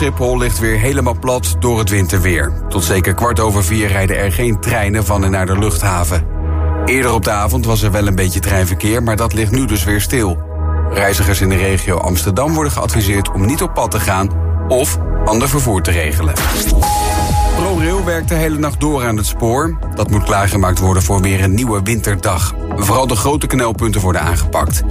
Schiphol ligt weer helemaal plat door het winterweer. Tot zeker kwart over vier rijden er geen treinen van en naar de luchthaven. Eerder op de avond was er wel een beetje treinverkeer, maar dat ligt nu dus weer stil. Reizigers in de regio Amsterdam worden geadviseerd om niet op pad te gaan of ander vervoer te regelen. ProRail werkt de hele nacht door aan het spoor. Dat moet klaargemaakt worden voor weer een nieuwe winterdag. Vooral de grote knelpunten worden aangepakt.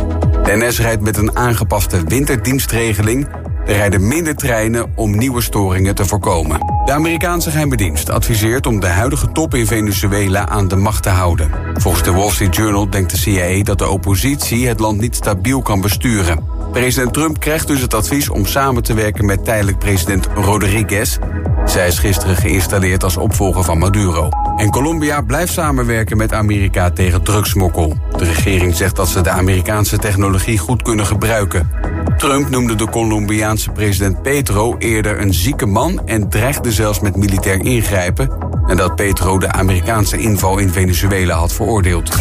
NS rijdt met een aangepaste winterdienstregeling. Er rijden minder treinen om nieuwe storingen te voorkomen. De Amerikaanse geheime dienst adviseert om de huidige top in Venezuela aan de macht te houden. Volgens de Wall Street Journal denkt de CIA dat de oppositie het land niet stabiel kan besturen. President Trump krijgt dus het advies om samen te werken met tijdelijk president Rodriguez. Zij is gisteren geïnstalleerd als opvolger van Maduro. En Colombia blijft samenwerken met Amerika tegen drugsmokkel. De regering zegt dat ze de Amerikaanse technologie goed kunnen gebruiken. Trump noemde de Colombiaanse president Petro eerder een zieke man en dreigde zelfs met militair ingrijpen nadat Petro de Amerikaanse inval in Venezuela had veroordeeld.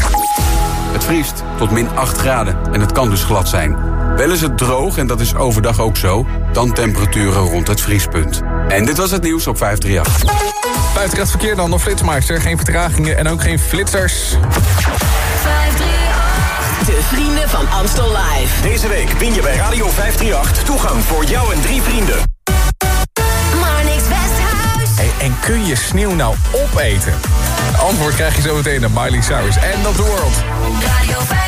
Het vriest tot min 8 graden en het kan dus glad zijn. Wel is het droog en dat is overdag ook zo, dan temperaturen rond het vriespunt. En dit was het nieuws op 538. Buiten het verkeer dan nog flitsmeister. Geen vertragingen en ook geen flitsers. 538. De vrienden van Amstel Live. Deze week win je bij Radio 538 toegang voor jou en drie vrienden. Marnix Westhuis. Hey, en kun je sneeuw nou opeten? Het antwoord krijg je zo meteen naar Miley Cyrus en dat World. Radio 538.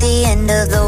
The end of the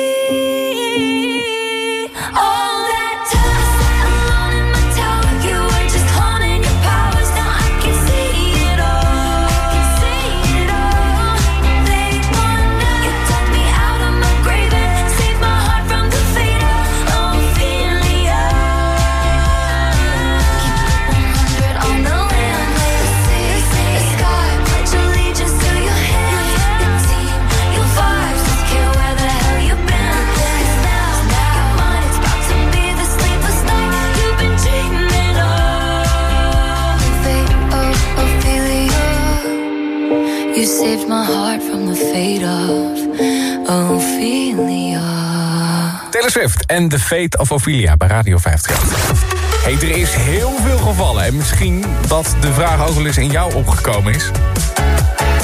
En The Fate of Ophelia bij Radio 538. Hey, er is heel veel gevallen en misschien dat de vraag ook wel eens in jou opgekomen is.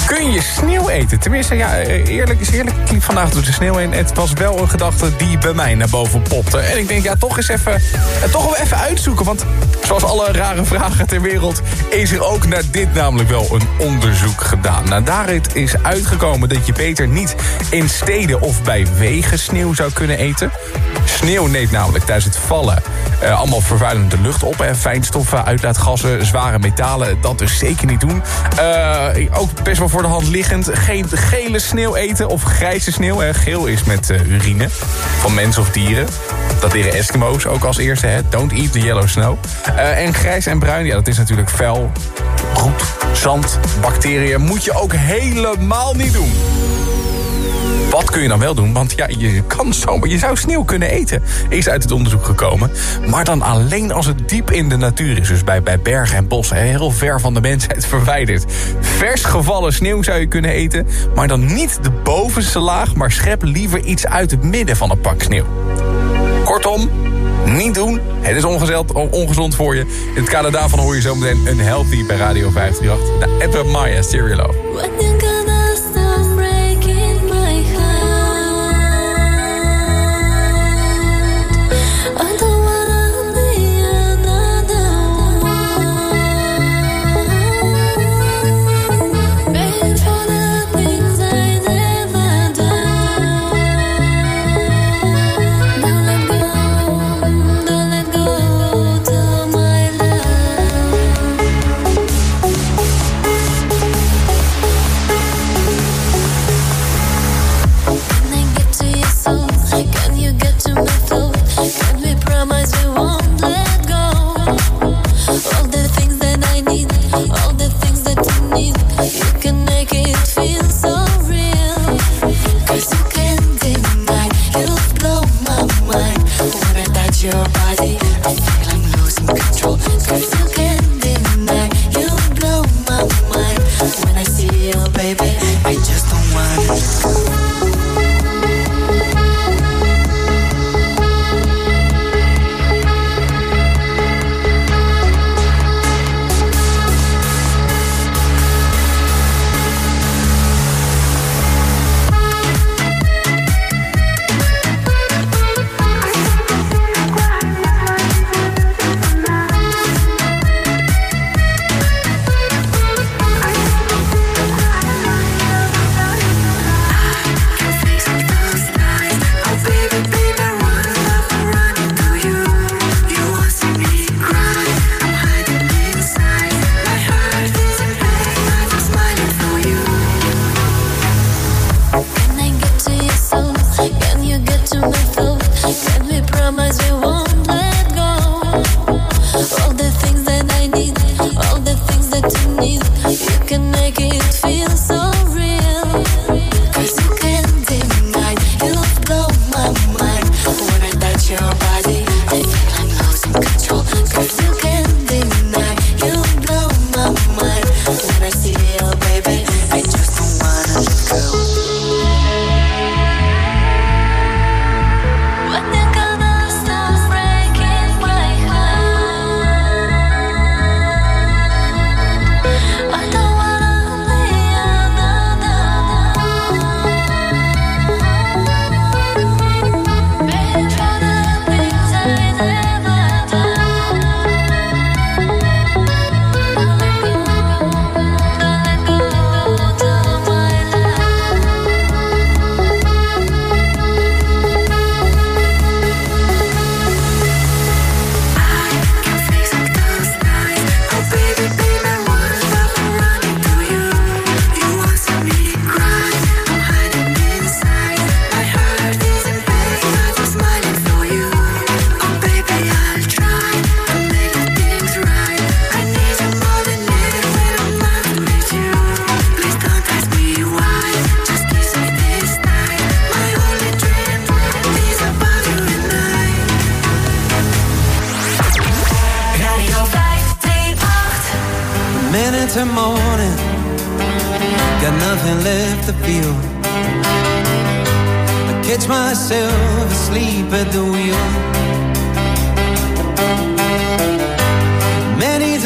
Kun je sneeuw eten? Tenminste, ja, eerlijk is eerlijk. Ik liep vandaag door de sneeuw heen. Het was wel een gedachte die bij mij naar boven popte. En ik denk, ja, toch eens even, eh, toch wel even uitzoeken. Want zoals alle rare vragen ter wereld... is er ook naar dit namelijk wel een onderzoek gedaan. Nou, daaruit is uitgekomen dat je beter niet in steden of bij wegen sneeuw zou kunnen eten. Sneeuw neemt namelijk tijdens het vallen eh, allemaal vervuilende lucht op. Hè. Fijnstoffen, uitlaatgassen, zware metalen, dat dus zeker niet doen. Eh, ook best wel voor de hand liggend. Geen gele sneeuw eten of grijze sneeuw. Geel is met eh, urine van mensen of dieren. Dat leren Eskimo's ook als eerste. Hè. Don't eat the yellow snow. En grijs en bruin, ja, dat is natuurlijk vuil, roet, zand, bacteriën. Moet je ook helemaal niet doen. Wat kun je dan wel doen? Want ja, je kan zomaar, je zou sneeuw kunnen eten. Is uit het onderzoek gekomen. Maar dan alleen als het diep in de natuur is. Dus bij, bij bergen en bossen. Heel ver van de mensheid verwijderd. Vers gevallen sneeuw zou je kunnen eten. Maar dan niet de bovenste laag. Maar schep liever iets uit het midden van een pak sneeuw. Kortom, niet doen. Het is ongezond, ongezond voor je. In het kader daarvan hoor je zometeen een healthy bij Radio 538. De Edward Maya, Stereo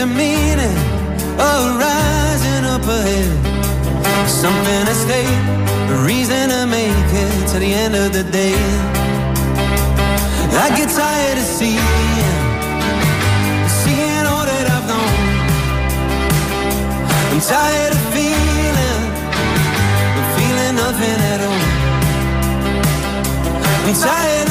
a meaning arising up ahead. Something to stay, a reason to make it to the end of the day. I get tired of seeing, seeing all that I've known. I'm tired of feeling, I'm feeling nothing at all. I'm tired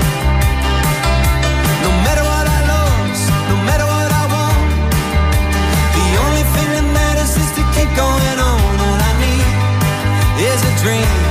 dream.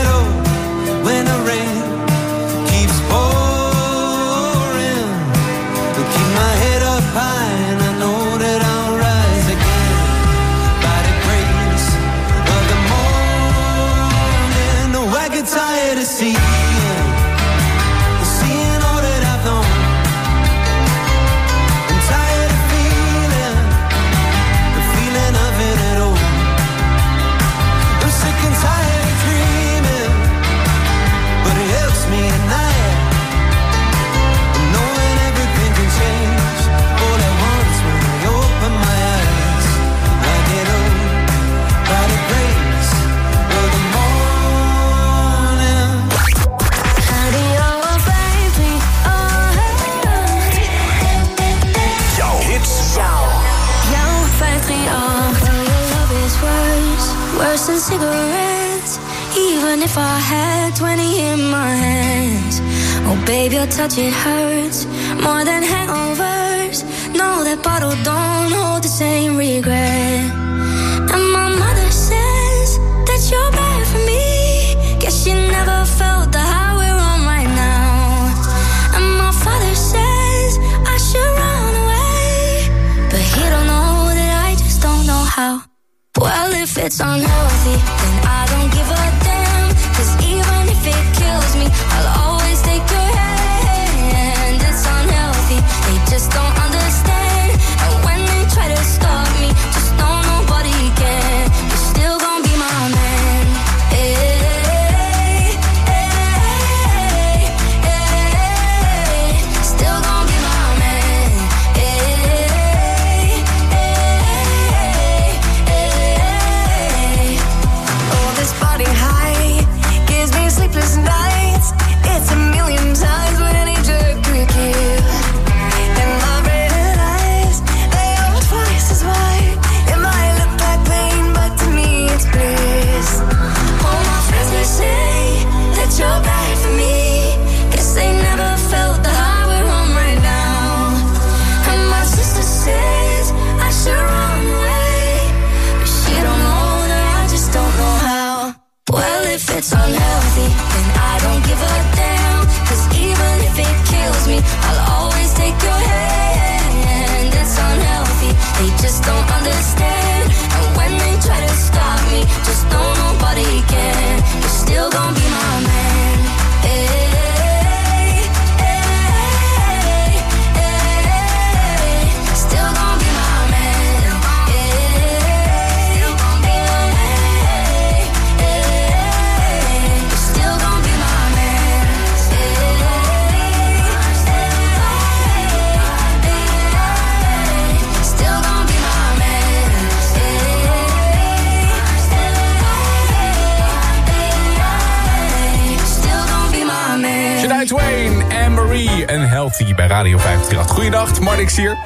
Hier.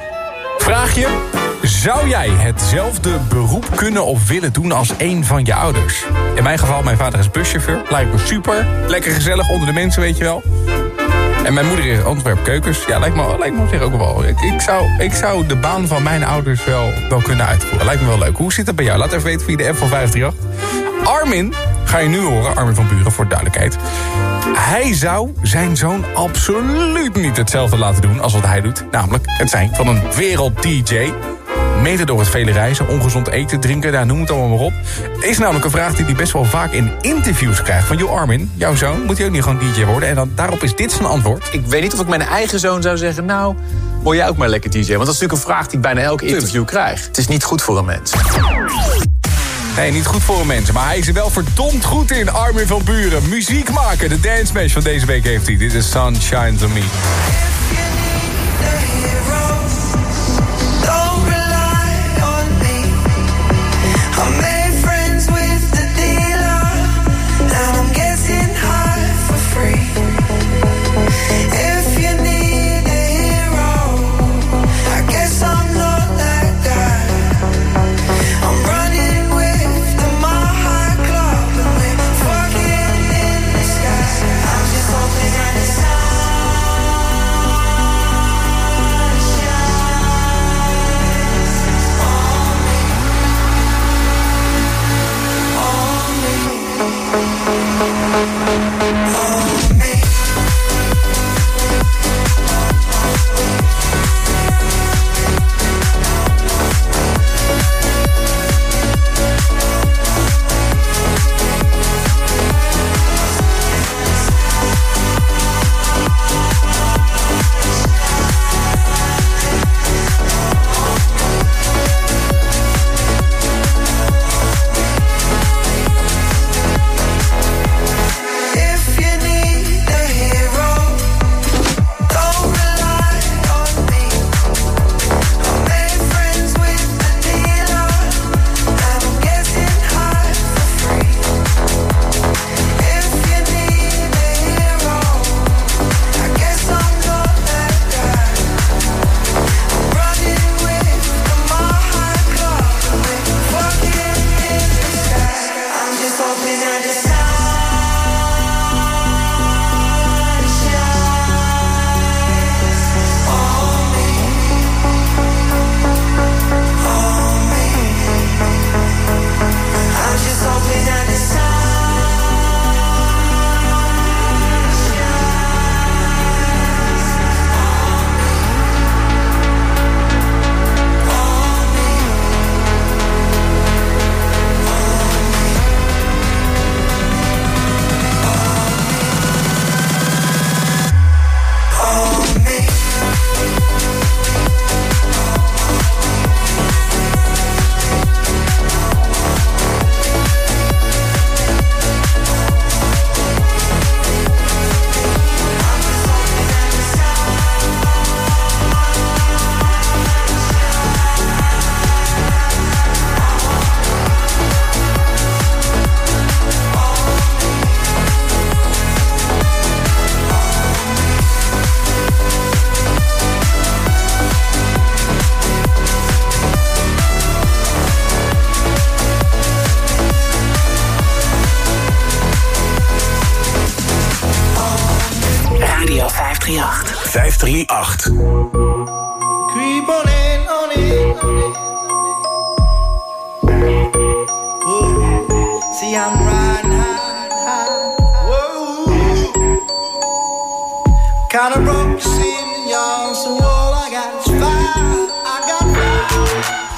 Vraag je, zou jij hetzelfde beroep kunnen of willen doen als een van je ouders? In mijn geval, mijn vader is buschauffeur. Lijkt me super. Lekker gezellig onder de mensen, weet je wel. En mijn moeder is Antwerp Keukens. Ja, lijkt me, lijkt me op zich ook wel. Ik, ik, zou, ik zou de baan van mijn ouders wel, wel kunnen uitvoeren. Lijkt me wel leuk. Hoe zit het bij jou? Laat even weten via de app van 538. Armin, ga je nu horen. Armin van Buren, voor duidelijkheid. Hij zou zijn zoon absoluut niet hetzelfde laten doen als wat hij doet. Namelijk het zijn van een wereld-dj. Mede door het vele reizen, ongezond eten, drinken, daar noem het allemaal maar op. Is namelijk een vraag die hij best wel vaak in interviews krijgt. Van, joh Armin, jouw zoon, moet hij ook niet gewoon DJ worden? En dan, daarop is dit zijn antwoord. Ik weet niet of ik mijn eigen zoon zou zeggen... nou, word jij ook maar lekker DJ? Want dat is natuurlijk een vraag die ik bijna elk interview krijg. Het is niet goed voor een mens. Nee, niet goed voor mensen, maar hij is er wel verdomd goed in. Armin van Buren, muziek maken. De dance smash van deze week heeft hij. Dit is Sunshine on Me.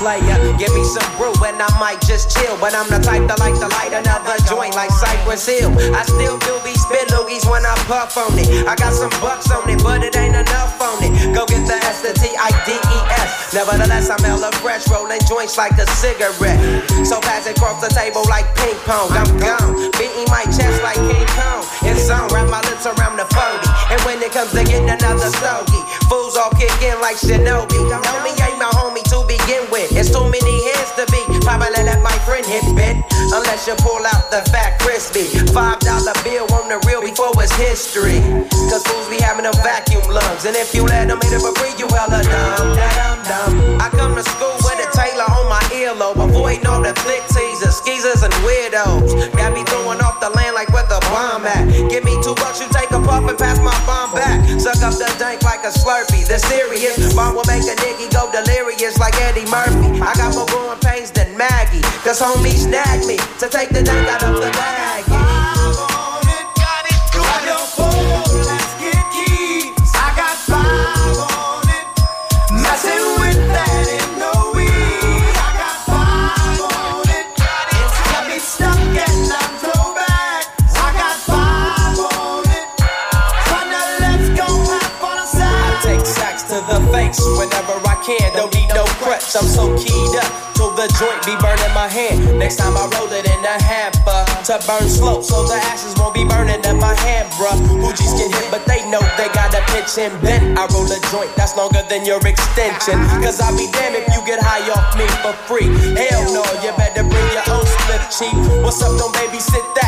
Player, give me some brew and I might just chill. But I'm the type that like to light another joint like Cypress Hill. I still do be spit loogies when I puff on it. I got some bucks on it, but it ain't enough on it. Go get the S, the T, I, D, E, S. Nevertheless, I'm hella fresh, rolling joints like a cigarette. So pass it across the table like ping pong. I'm gone, beating my chest like King Kong. It's on, wrap my lips around the 40. And when it comes to getting another stogie, fools all kick in like Shinobi. Homie ain't my with. It's too many hands to be. Probably let my friend hit bit. Unless you pull out the fat crispy. Five dollar bill on the real before it's history. Cause fools be having them vacuum lungs. And if you let them hit it for free, you hella dumb, dumb, dumb. I come to school with a Taylor on my earlobe. Avoiding all the flick teasers, skeezers, and weirdos. Got me throwing off the land like where the bomb at. Give me two bucks, you take a puff and pass my bomb back. Suck up the dank like a slurpee. The serious bomb will make a nigga go delirious like Eddie Murphy. I got more growing pains than Maggie. Cause homie snagged me to take the dank out of the bag. Can. Don't need no crutch, I'm so keyed up. Till the joint be burning my hand. Next time I roll it in a hamper to burn slow, so the ashes won't be burning in my hand, bruh. Hoogies get hit, but they know they got a pitch and bent. I roll a joint that's longer than your extension. Cause I'll be damned if you get high off me for free. Hell no, you better bring your own slip cheap. What's up, don't babysit that?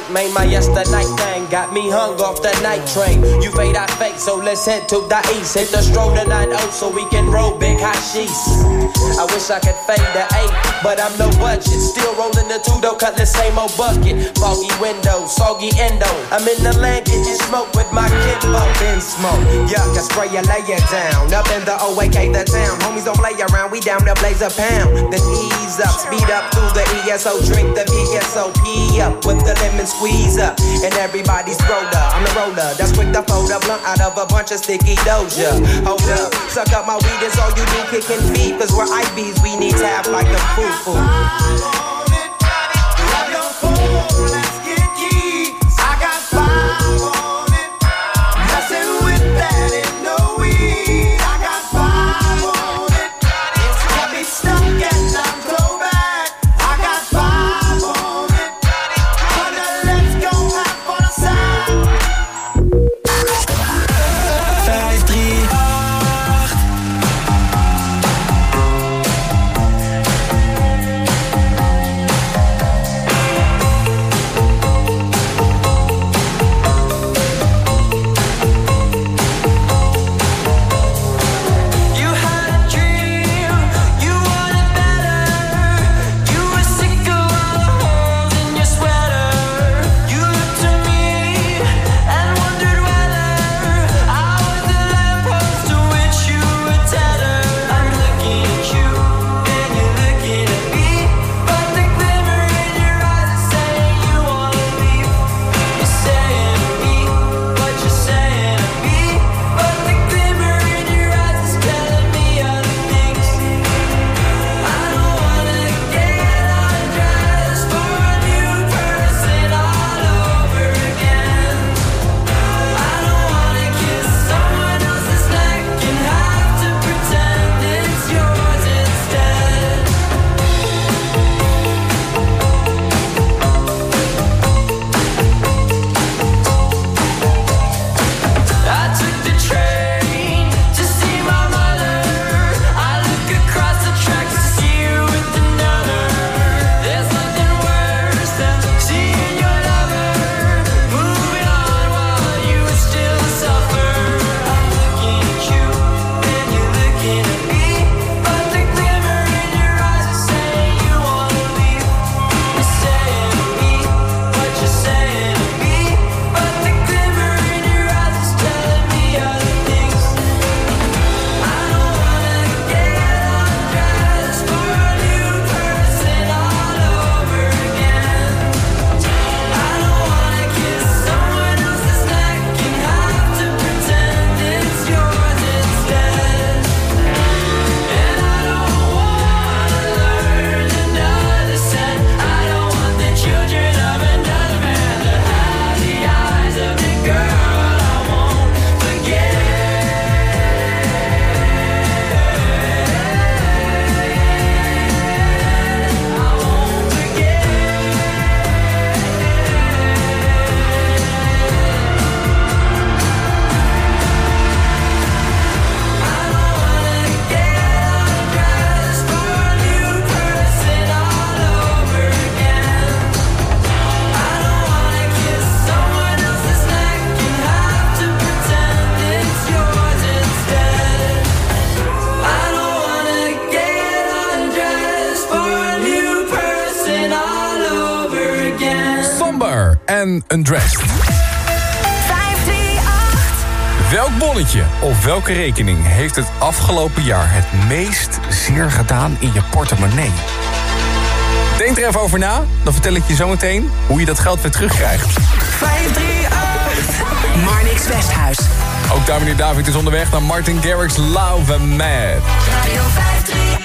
Light. My yesterday thing got me hung off the night train. You fade, I fake, so let's head to the east. Hit the stroll tonight, oh, so we can roll big hot sheets. I wish I could fade the eight, but I'm no budget. Still rolling the two, though, cut the same old bucket. Foggy window, soggy endo. I'm in the land, getting smoke with my kinfolk. Been smoke, yuck, I spray you, lay down. Up in the OAK, the town. Homies don't play around, we down to blaze a pound. Then ease up, speed up through the ESO, drink the VSOP up with the lemon squeeze up. And everybody's roller, I'm the roller. That's quick to fold a blunt out of a bunch of sticky doja. Hold up, suck up my weed, is all you do, kicking feet. Cause we're IBs, we need to have like a foo foo Undressed. 538. Welk bonnetje of welke rekening heeft het afgelopen jaar het meest zeer gedaan in je portemonnee? Denk er even over na, dan vertel ik je zometeen hoe je dat geld weer terugkrijgt. 538. Marnix Westhuis. Ook daar meneer David is onderweg naar Martin Garrix Love and Mad. Radio 538.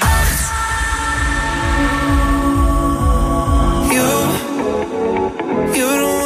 You don't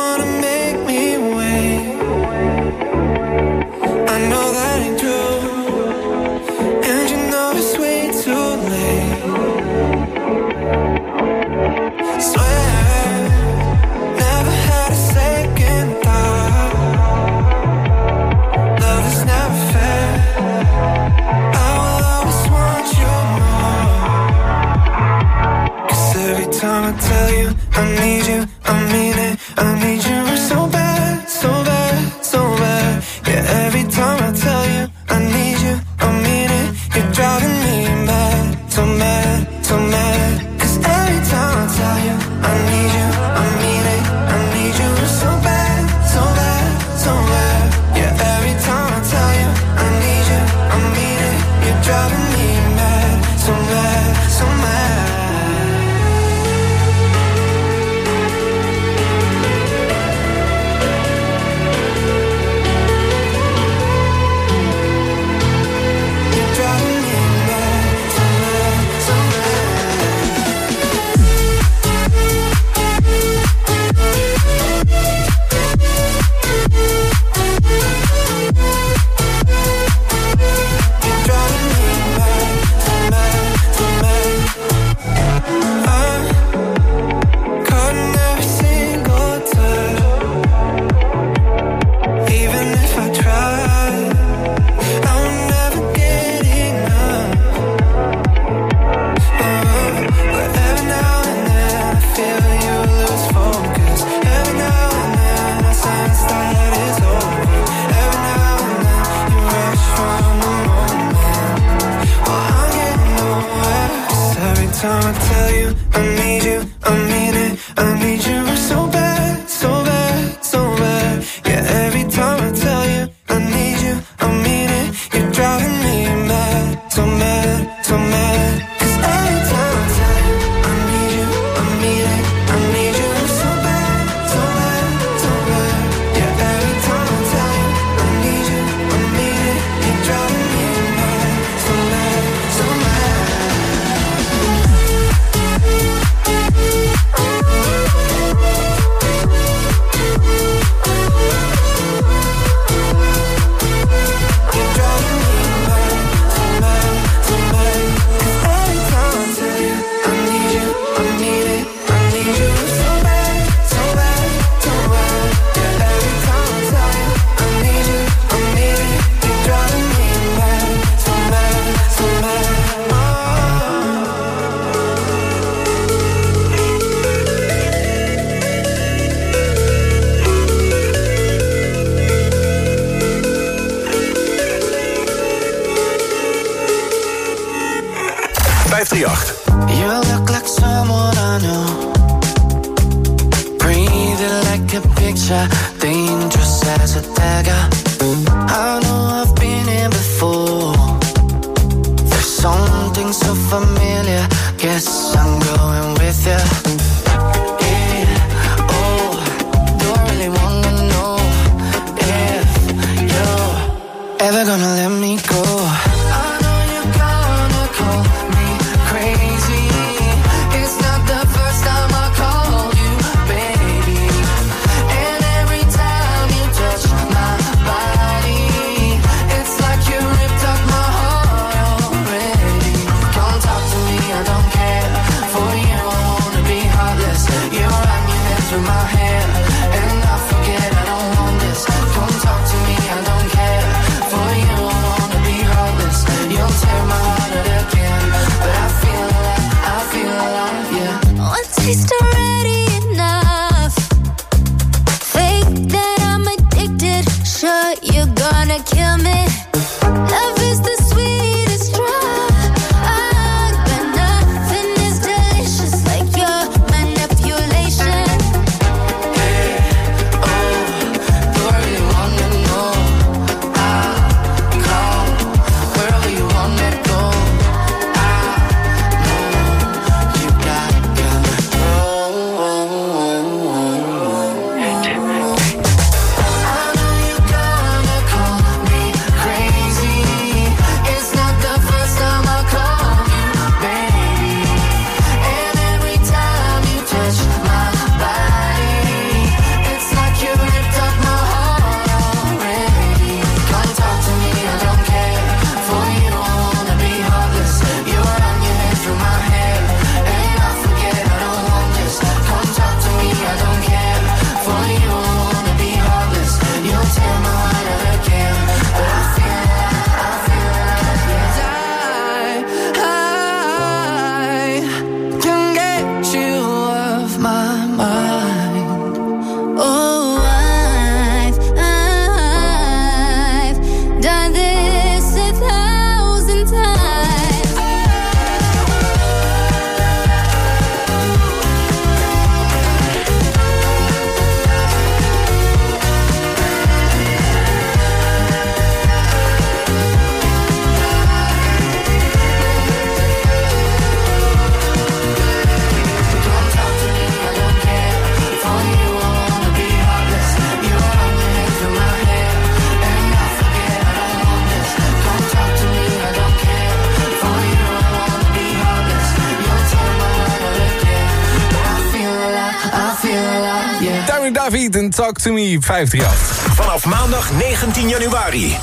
en Talk To Me 538. Vanaf maandag 19 januari.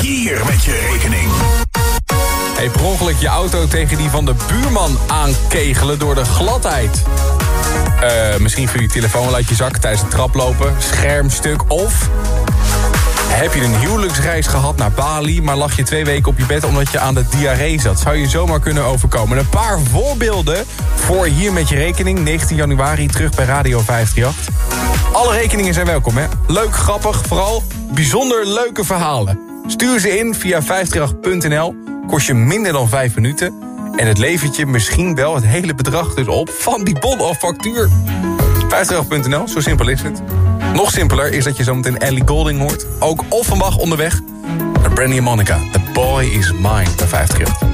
Hier met je rekening. Hey, per ongeluk je auto tegen die van de buurman aankegelen door de gladheid. Eh, misschien viel je telefoon uit je zak tijdens het traplopen, schermstuk of... Heb je een huwelijksreis gehad naar Bali... maar lag je twee weken op je bed omdat je aan de diarree zat? Zou je zomaar kunnen overkomen. Een paar voorbeelden voor Hier Met Je Rekening. 19 januari terug bij Radio 538. Alle rekeningen zijn welkom, hè? Leuk, grappig, vooral bijzonder leuke verhalen. Stuur ze in via 538.nl. Kost je minder dan 5 minuten. En het levert je misschien wel het hele bedrag dus op... van die bon of factuur. 538.nl, zo simpel is het. Nog simpeler is dat je zometeen Ellie Golding hoort. Ook Offenbach onderweg. Brandy en Monica, The Boy Is Mine bij 50 jaar.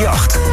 jacht.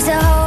Is a holy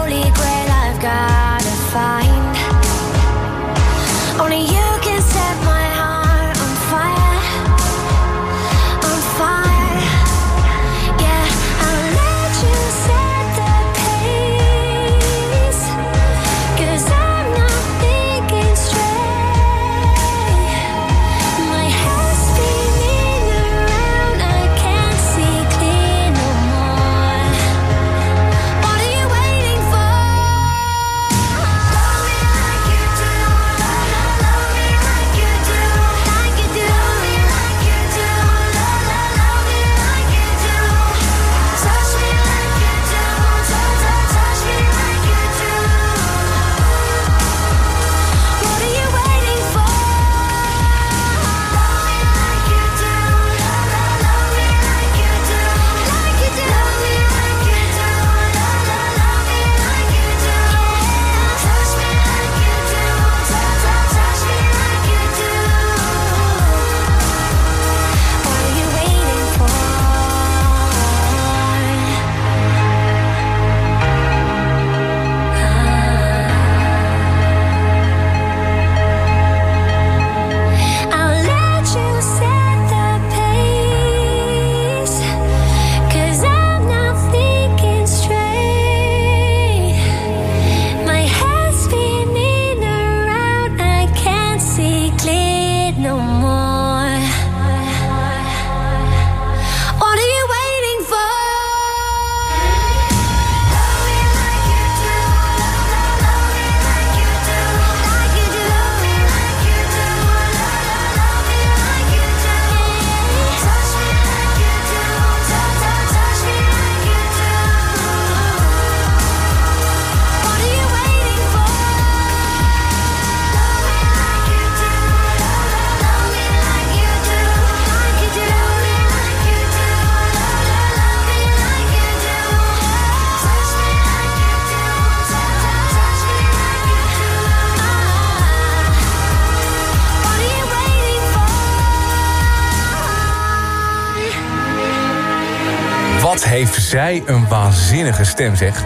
zij een waanzinnige stem, zeg.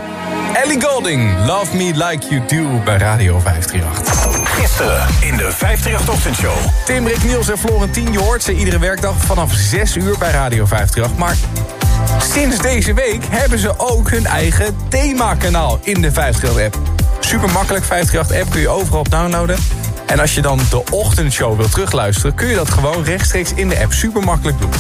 Ellie Golding, Love Me Like You Do bij Radio 538. Gisteren in de 538-ochtendshow. Tim, Rick, Niels en Florentien, je hoort ze iedere werkdag vanaf 6 uur bij Radio 538. Maar sinds deze week hebben ze ook hun eigen themakanaal in de 538-app. Super makkelijk, 538-app kun je overal op downloaden. En als je dan de ochtendshow wilt terugluisteren... kun je dat gewoon rechtstreeks in de app super makkelijk doen.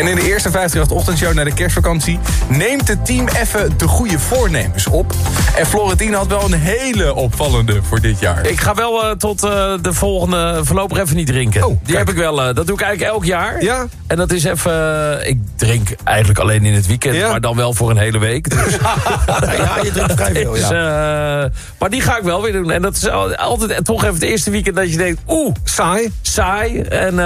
En in de eerste 58 ochtendshow na de kerstvakantie... neemt het team even de goede voornemens op. En Florentine had wel een hele opvallende voor dit jaar. Ik ga wel eh, tot eh, de volgende voorlopig even niet drinken. Oh, Die kijk. heb ik wel. eh, dat doe ik eigenlijk elk jaar. Ja? En dat is even. ik drink eigenlijk alleen in het weekend, Ja? maar dan wel voor een hele week. Dus, Ja, je drinkt vrij veel, dus, ja. maar die ga ik wel weer doen. En dat is al- altijd toch even het eerste weekend dat je denkt, oeh, Saai? saai. En,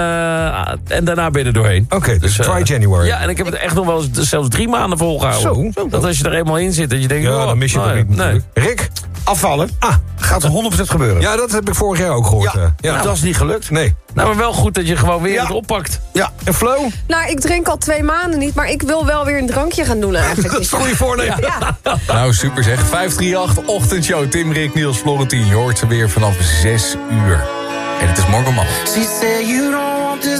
en daarna ben je er doorheen. Oké, dus dry January. Ja, en ik heb het echt nog wel eens, zelfs drie maanden volgehouden. Zo. Dat als je er eenmaal in zit, dat je denkt, Ja, oh, dan mis je nou het ja, niet nee. Rick? Afvallen. Ah, Gaat er 100% gebeuren. ja, dat heb ik vorig jaar ook gehoord. Ja. eh. Dat is niet gelukt. Nee. Nou, maar wel goed dat je gewoon weer Ja. het oppakt. Ja. En Flo? Nou, ik drink al twee maanden niet, maar ik wil wel weer een drankje gaan doen eigenlijk. Dat is een goede voornemen. Ja. Nou, super zeg. 538 ochtendshow. Tim, Rick, Niels, Florentien. Je hoort ze weer vanaf 6 uur. En het is morgen man. She said you don't want this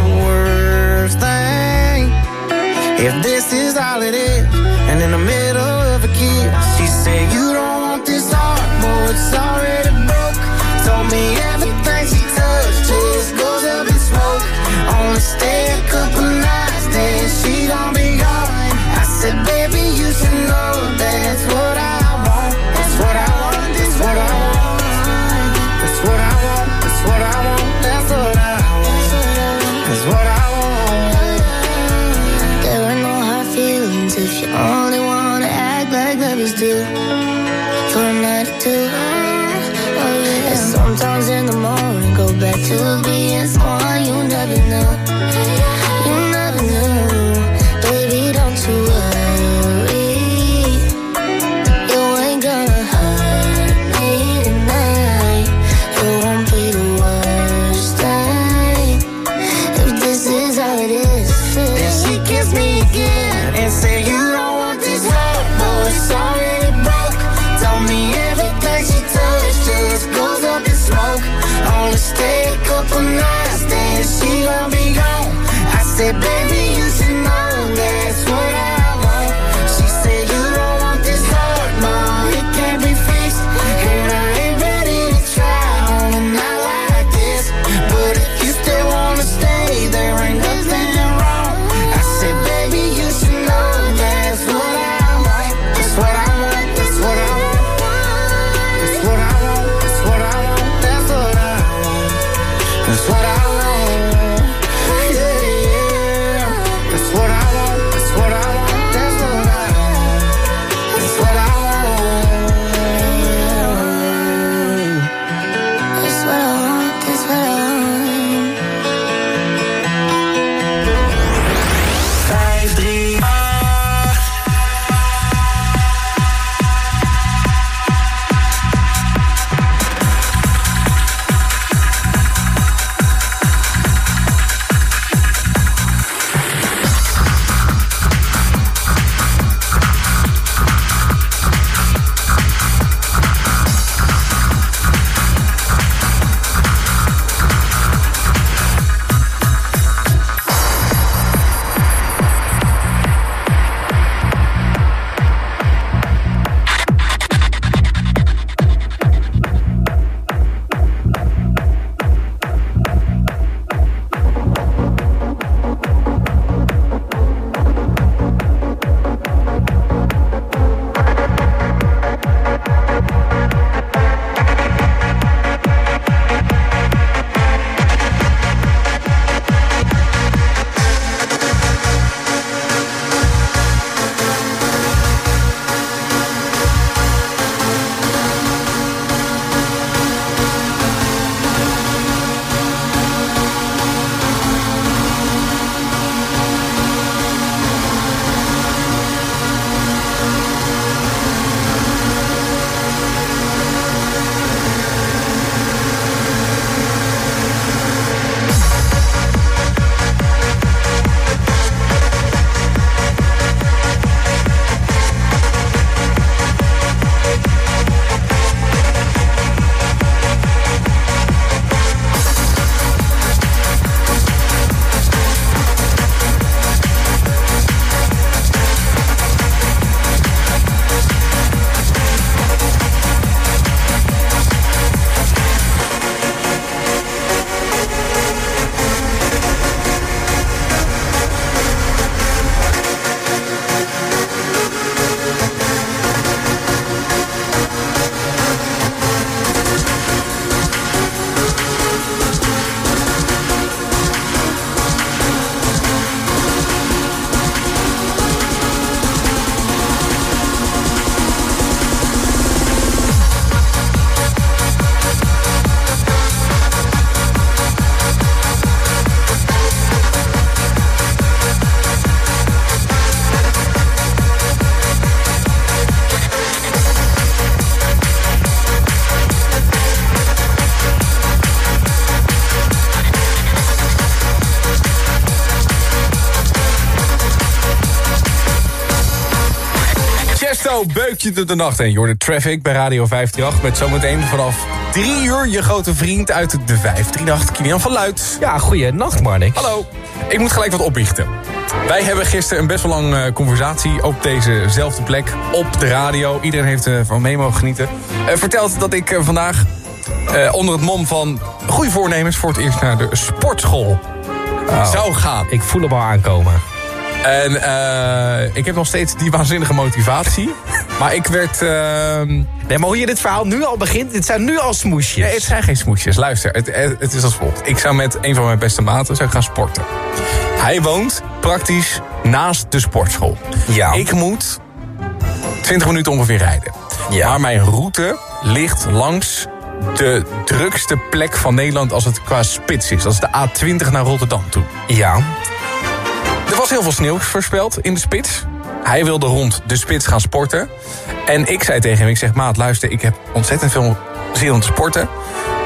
Zo beuk je door de nacht heen. Jorde Traffic bij Radio 538. Met zometeen vanaf 3 uur je grote vriend uit de 538, Kilian van Luid. Ja, goeie nacht, Marnik. Hallo. Ik moet gelijk wat opbiechten. Wij hebben gisteren een best wel lang eh, conversatie op dezezelfde plek. Op de radio. Iedereen heeft er van mee mogen genieten. Eh, verteld dat ik eh, vandaag eh, onder het mom van goede voornemens... voor het eerst naar de sportschool zou gaan. Ik voel hem al aankomen. En eh, ik heb nog steeds die waanzinnige motivatie. Maar ik werd... ehm, Nee, maar hoe je dit verhaal nu al begint, dit zijn nu al smoesjes. Nee, het zijn geen smoesjes. Luister, het, het, het is als volgt. Ik zou met een van mijn beste maten zou gaan sporten. Hij woont praktisch naast de sportschool. Ja. Ik moet 20 minuten ongeveer rijden. Ja. Maar mijn route ligt langs de drukste plek van Nederland als het qua spits is. Dat is de A20 naar Rotterdam toe. Ja. Er was heel veel sneeuw voorspeld in de spits. Hij wilde rond de spits gaan sporten. En ik zei tegen hem, ik zeg, maat, luister, ik heb ontzettend veel zin om te sporten.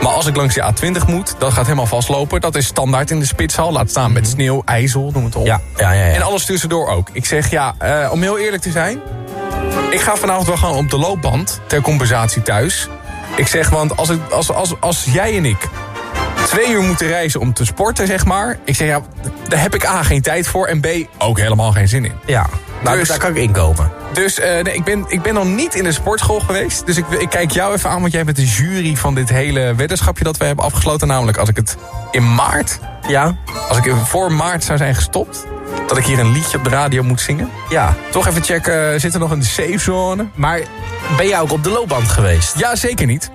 Maar als ik langs de A20 moet, dat gaat helemaal vastlopen. Dat is standaard in de spitshal. Laat staan met sneeuw, ijzel, noem het op. Ja, ja, ja. ja. En alles tussendoor ook. Ik zeg, ja, eh, om heel eerlijk te zijn... ik ga vanavond wel gewoon op de loopband ter compensatie thuis. Ik zeg, want als, ik, als, als, als jij en ik twee uur moeten reizen om te sporten, zeg maar... ik zeg, ja, daar heb ik A, geen tijd voor... en B, ook helemaal geen zin in. Ja, nou, Dus- daar kan ik inkomen. Dus eh, nee, ik, ben, ik ben nog niet in de sportschool geweest. Dus ik, ik kijk jou even aan, want jij bent de jury van dit hele weddenschapje dat we hebben afgesloten. Namelijk als ik het in maart, Ja? als ik voor maart zou zijn gestopt... dat ik hier een liedje op de radio moet zingen. Ja. Toch even checken, eh, zit er nog een safe zone? Maar ben jij ook op de loopband geweest? Ja, zeker niet.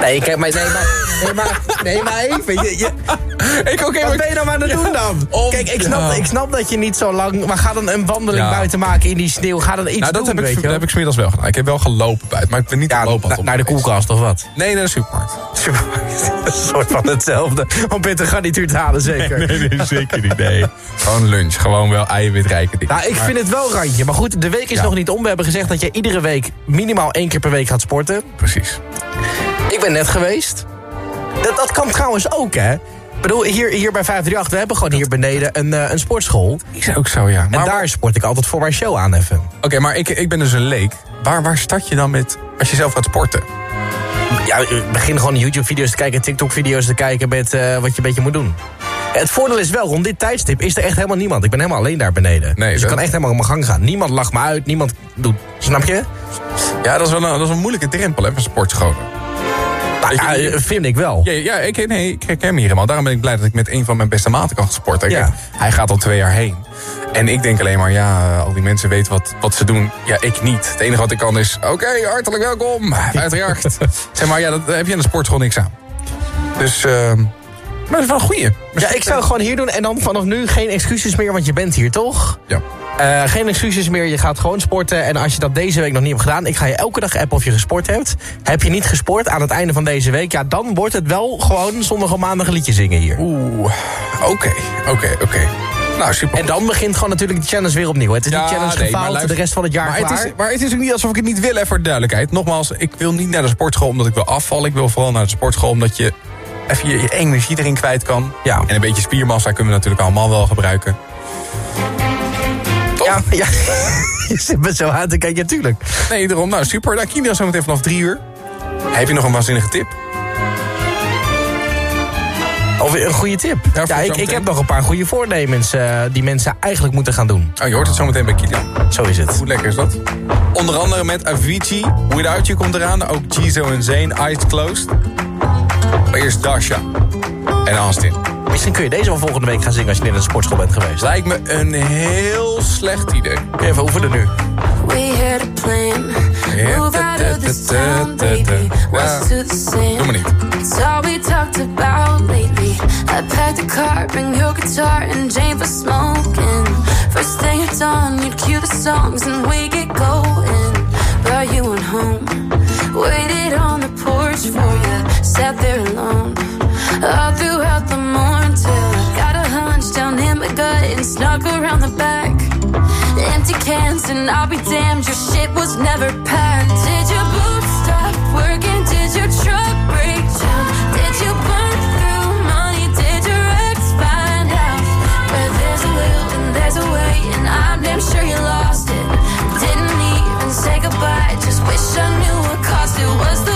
Nee, kijk, maar, nee, maar, nee, maar, nee, maar even. Je, je, Ik ook wat ben je nou aan het doen dan? Om- Kijk, ik snap, Ja. ik snap dat je niet zo lang... Maar ga dan een wandeling Ja. buiten maken in die sneeuw. Ga dan iets Nou, dat doen, heb, ik, dat heb ik smiddags wel gedaan. Ik heb wel gelopen buiten, maar ik ben niet Ja, na- op naar de koelkast of wat? Nee, naar de supermarkt. een soort van hetzelfde. Om bitter garnituur te halen, zeker. Nee, nee, zeker niet. Nee. Gewoon lunch. Gewoon wel eiwitrijke dingen. Nou, ik Maar- vind het wel randje. Maar goed, de week is nog niet om. We hebben gezegd dat je iedere week minimaal één keer per week gaat sporten. Precies. Ik ben net geweest. Dat, dat kan trouwens ook, hè? Ik bedoel, hier, hier bij 538, we hebben gewoon hier beneden een, eh, een sportschool. Is ook zo, ja. En Maar, daar sport ik altijd voor mijn show aan even. Oké, maar ik, ik ben dus een leek. Waar, waar start je dan met als je zelf gaat sporten? Ja, eh, begin gewoon YouTube-video's te kijken, TikTok-video's te kijken met eh, wat je een beetje moet doen. Het voordeel is wel, rond dit tijdstip is er echt helemaal niemand. Ik ben helemaal alleen daar beneden. Nee, dus ik kan echt helemaal op mijn gang gaan. Niemand lacht me uit, niemand doet... Snap je? Ja, dat is wel een, dat is een moeilijke drempel, hè, van sportscholen. Nou, ja, eh, vind ik wel. Ja, ja ik, nee, ik herken me hier helemaal. Daarom ben ik blij dat ik met een van mijn beste maten kan sporten. Ja. Hij gaat al twee jaar heen. En ik denk alleen maar, ja, al die mensen weten wat, wat ze doen. Ja, ik niet. Het enige wat ik kan is, oké, hartelijk welkom, 538. zeg maar, ja, dat, daar heb je in de sportschool niks aan. Dus, ehm maar dat is wel een goeie. Ja, ik zou het gewoon hier doen en dan vanaf nu geen excuses meer, want je bent hier toch? Ja. Eh, geen excuses meer, je gaat gewoon sporten. En als je dat deze week nog niet hebt gedaan... ik ga je elke dag appen of je gesport hebt. Heb je niet gesport aan het einde van deze week... ja, dan wordt het wel gewoon zondag of maandag een liedje zingen hier. Oeh, oké, oké, oké. Nou, super. En dan begint gewoon natuurlijk de challenge weer opnieuw. Het is Ja, niet challenge nee, maar gefaald, luister- de rest van het jaar maar klaar. Het is, maar het is ook niet alsof ik het niet wil, hè, voor de duidelijkheid. Nogmaals, ik wil niet naar de sportschool omdat ik wil afvallen. Ik wil vooral naar de sportschool omdat je even je, je energie erin kwijt kan. Ja. En een beetje spiermassa kunnen we natuurlijk allemaal wel gebruiken. Toch? Ja, ja. je zit me zo aan te kijken, ja, tuurlijk. Nee, daarom. Nou, super. Nou, zo meteen vanaf drie uur. Heb je nog een waanzinnige tip? Of een goede tip. Ja, ik, zometeen. ik heb nog een paar goede voornemens... eh, die mensen eigenlijk moeten gaan doen. Oh, je hoort het zo meteen bij Kilian. Zo is het. Hoe lekker is dat? Onder andere met Avicii. Without You komt eraan. Ook Jizo en Zayn. Eyes Closed. Maar eerst Dasha. En Austin. Misschien kun je deze wel volgende week gaan zingen... als je in een sportschool bent geweest. Lijkt me een heel slecht idee. Kun je even oefenen nu. We had a plan. Move out of this town, baby. What's to the sand? Doe maar niet. It's all we talked about lately. I packed a car, bring your guitar, and Jane for smoking. First thing at dawn, you'd cue the songs, and we get going. Brought you on home, Waited on the porch for you, sat there alone. All throughout the morning till I got a hunch down in my gut and snuck around the back. Empty cans, and I'll be damned, your shit was never packed. Did your boots stop working? Did your truck break down? Did you burn through money? Did your ex find out? Where there's a will, and there's a way, and I'm damn sure you lost it. Didn't even say goodbye, just wish I knew it was the